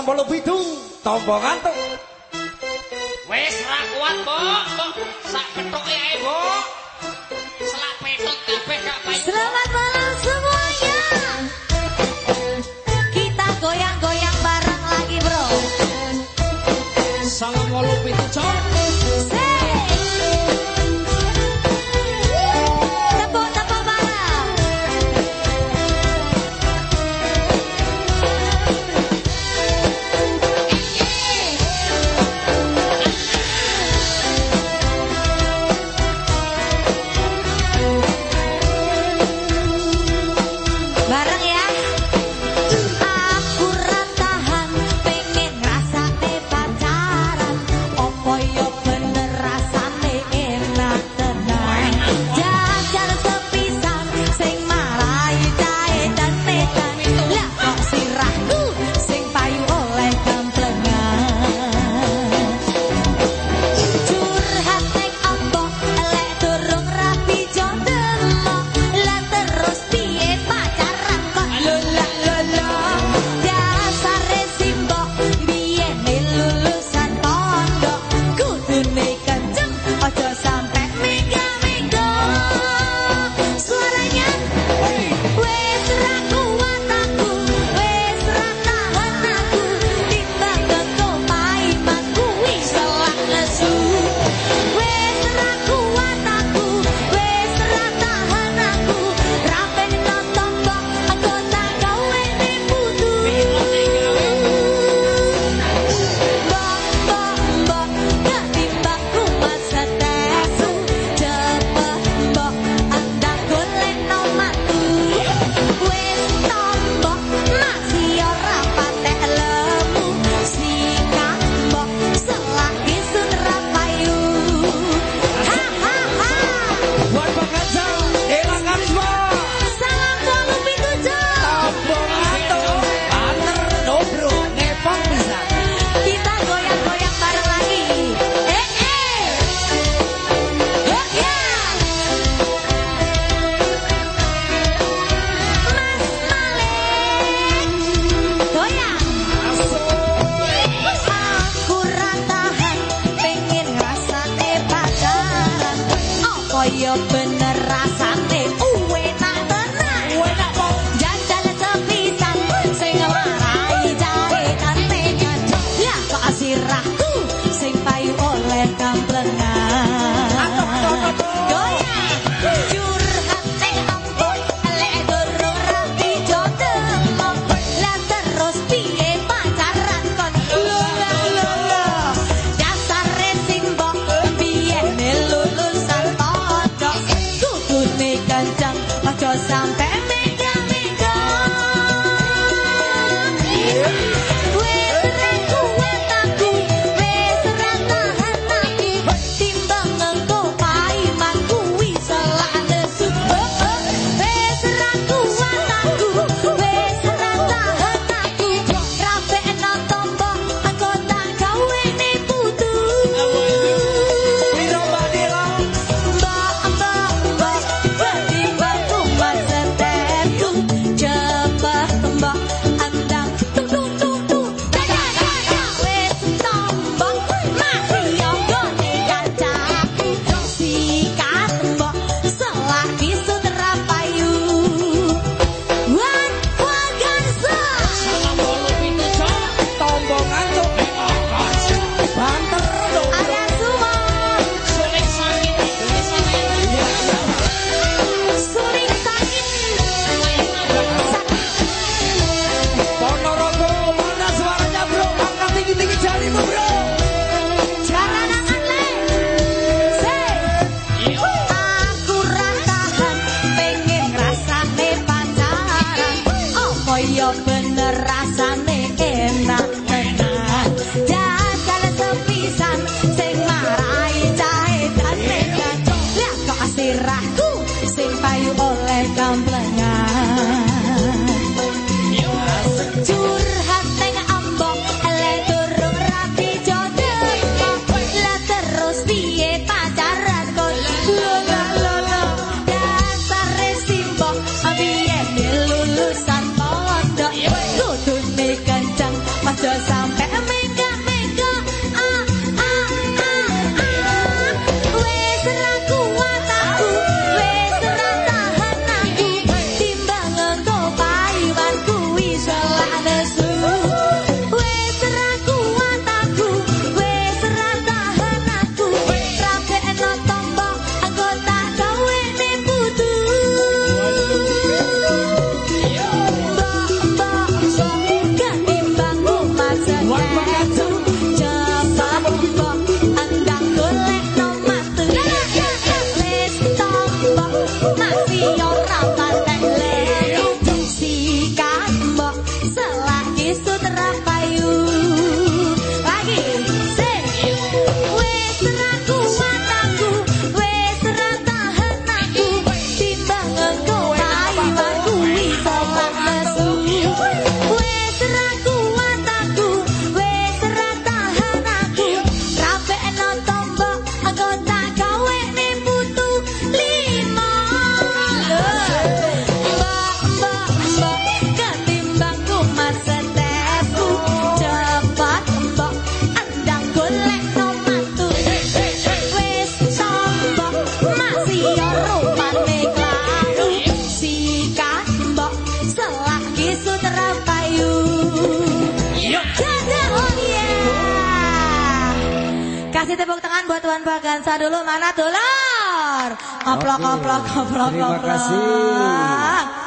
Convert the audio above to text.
tombol lebih 87 tombol ngantuk. Wes rakuat kuat, Mbok. Sak kethuke ya ibu Selak petok kabeh gak. Selamat malam semuanya. Kita goyang-goyang bareng lagi, Bro. 87 cok. una raza de... Uh. Kasih tepuk tangan buat Tuan Bagansa dulu. Mana Tulor? Oplok, Oke. oplok, oplok, Terima oplok. kasih.